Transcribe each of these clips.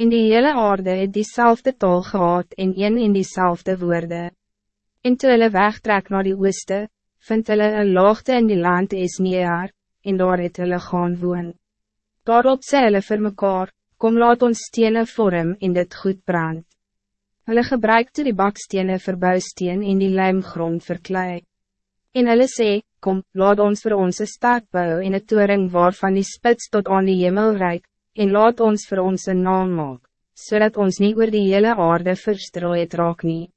In die hele aarde het diezelfde tol gehad en een in diezelfde woorden. En toe hulle wegtrek naar die ooste, vind hulle een laagte in die land is neer, en daar het hulle gaan woon. Daarop sê hulle vir mekaar, kom laat ons stenen vorm in dit goed brand. Hulle gebruikte die bakstenen vir bouwsteen en die lijmgrond verklei. En hulle sê, kom, laat ons voor onze stad bou in het toering waarvan die spits tot aan die hemel reik, en laat ons voor ons een naam maak, zodat ons niet oor die hele aarde verstrooid raak nie.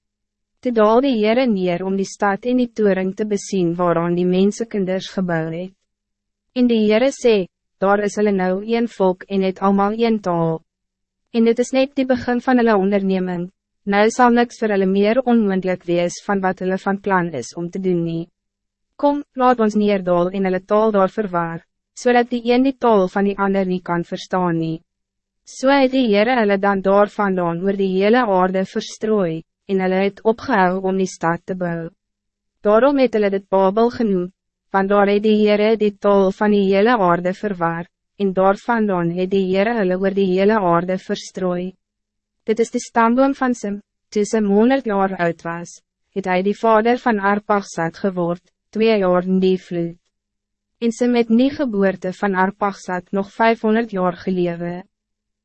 Te daal die Heere neer om die stad in die toering te bezien waaraan die mensenkinders gebouw het. En die Heere sê, daar is hulle nou een volk en het allemaal een taal. En dit is net die begin van hulle onderneming, nou zal niks voor hulle meer onmiddellijk wees van wat hulle van plan is om te doen nie. Kom, laat ons neerdal in hulle taal daar verwaar zodat so die een die tol van die ander niet kan verstaan nie. So het die Heere hulle dan daar vandaan oor die hele aarde verstrooi, en hulle het opgehou om die stad te bouwen. Daarom het hulle dit Babel genoem, want daar het die Heere die tol van die hele aarde verwaar, en daar vandaan het die Heere hulle oor die hele aarde verstrooi. Dit is de stamboom van Sim, Sim 100 jaar oud was, het hij die vader van Arpagsat geword, twee jaar in die vloed en sy met nie geboorte van Arpagsat nog 500 jaar gelewe.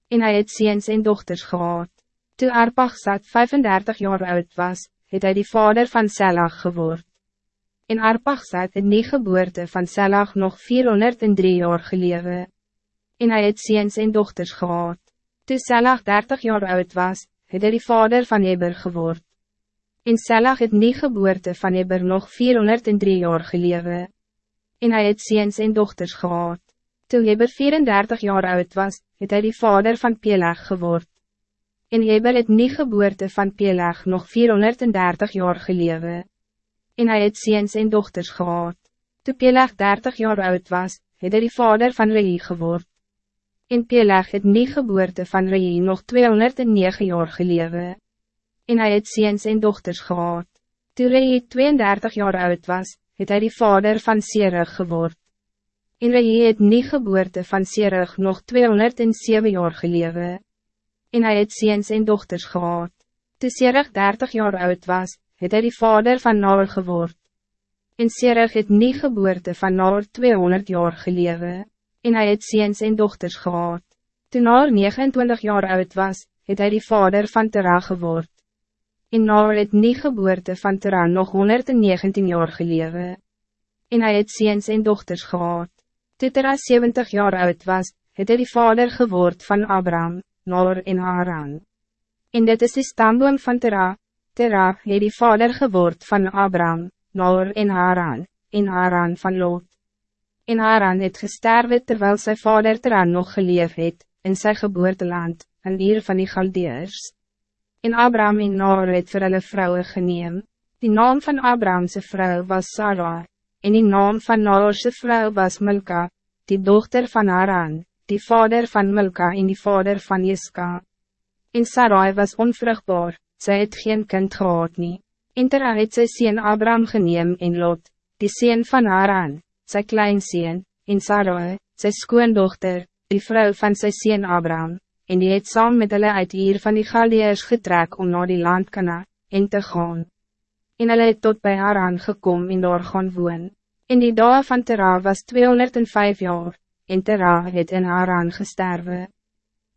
En hij het ziens en dochters gehad. Toe Arpagsat 35 jaar oud was, het hij die vader van Selag geword. En Arpagsat het nie geboorte van Selag nog 403 jaar gelewe. En hij het ziens en dochters gehad. Toe Selag 30 jaar oud was, het hij die vader van Eber geword. En Selag het nie geboorte van Eber nog 403 jaar gelewe en hij het ziens en dochters gehad. Toen Heber 34 jaar oud was, het hij die vader van Peleg geword. En Heber het nie geboorte van Peleg nog 430 jaar gelewe. En hij het ziens en dochters gehad. Toen Peleg 30 jaar oud was, het hij die vader van Rei geword. En Peleg het nie geboorte van Rei nog 209 jaar gelewe. En hij het ziens en dochters gehad. Toen Rei 32 jaar oud was, het hij die vader van Serig geword. En hy het nie geboorte van Serig nog 207 jaar gelewe. En hij het ziens en dochters gehad. Toe Serig 30 jaar oud was, het hij die vader van Naor geword. En Serig het nie geboorte van Naor 200 jaar gelewe. En hij het ziens en dochters gehad. Toen Naor 29 jaar oud was, het hij die vader van Terah geword en Noor het nie geboorte van Terah nog 119 jaar gelewe. En hij het ziens en dochters gehad. Toe Terah 70 jaar oud was, het hy die vader geword van Abraham, Noor en Haran. En dit is die stamboom van Terah, Terah het die vader geword van Abraham, Noor en Haran, en Haran van Lot. En Haran het gesterwe terwijl zijn vader Terah nog geleef het, in zijn geboorteland, en hier van die Galdeers. En Abraham en Noor het vir hulle vrouwe geneem. Die naam van Abrahamse vrouw was Sarah, en die naam van Noorse vrouw was Milka, die dochter van Haran, die vader van Milka en die vader van Jeska. En Sarai was onvruchtbaar, zij het geen kind gehad nie. En Terah het sy sien Abraham geneem en Lot, die sien van Haran, sy klein sien, en Sarai, sy skoondochter, die vrouw van sy sien Abraham en die het saam met hulle uit hier van die Galdeers getrek om naar die land kana, en te gaan. En hulle het tot bij haar aangekom en daar gaan woon. In die dag van Terah was 205 jaar, en Terah het in haar gesterwe.